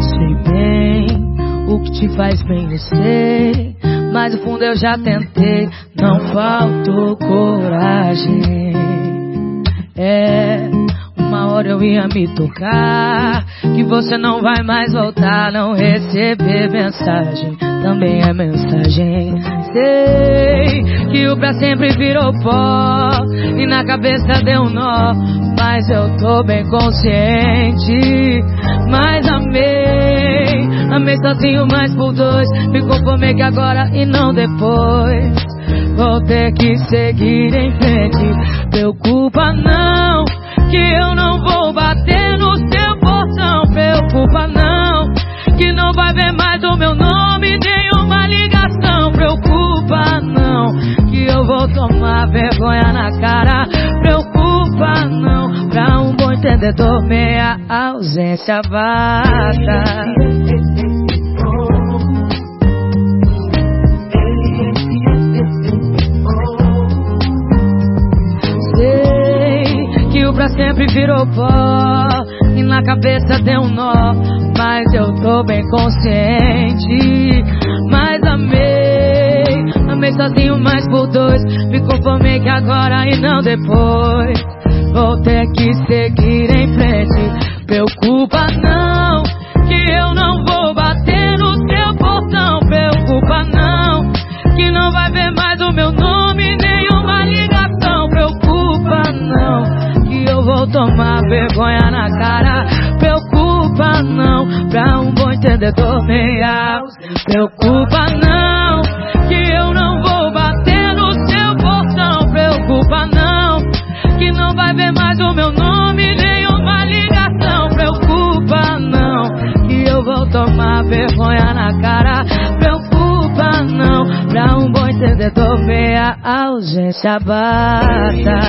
Sei bem o que te faz bem. Mas no fundo eu já tentei, não faltou coragem. É, uma hora eu ia me tocar. Que você não vai mais voltar, não receber mensagem. Também é mensagem. Sei que o pra sempre virou pó. E na cabeça deu um nó. Mas eu tô bem consciente. Mas amei, amei sozinho, mas por dois. Me conformei que agora e não depois. Vou ter que seguir em frente. Preocupa não, que eu não vou bater tomar vergonha na cara. Preocupa não, pra um bom entendedor, meia ausência basta. Sei que o pra sempre virou pó e na cabeça deu um nó, mas eu tô bem consciente. Amei sozinho, mas por dois. Me conformei que agora e não depois. Vou ter que seguir em frente. Preocupa não, que eu não vou bater no seu portão. Preocupa não, que não vai ver mais o meu nome, nenhuma ligação. Preocupa não, que eu vou tomar vergonha na cara. Preocupa não, pra um bom entendedor meia. Preocupa não, mais o meu nome, nenhuma ligação. Preocupa não, que eu vou tomar vergonha na cara. Preocupa não, pra um bom entendedor meia ausência basta.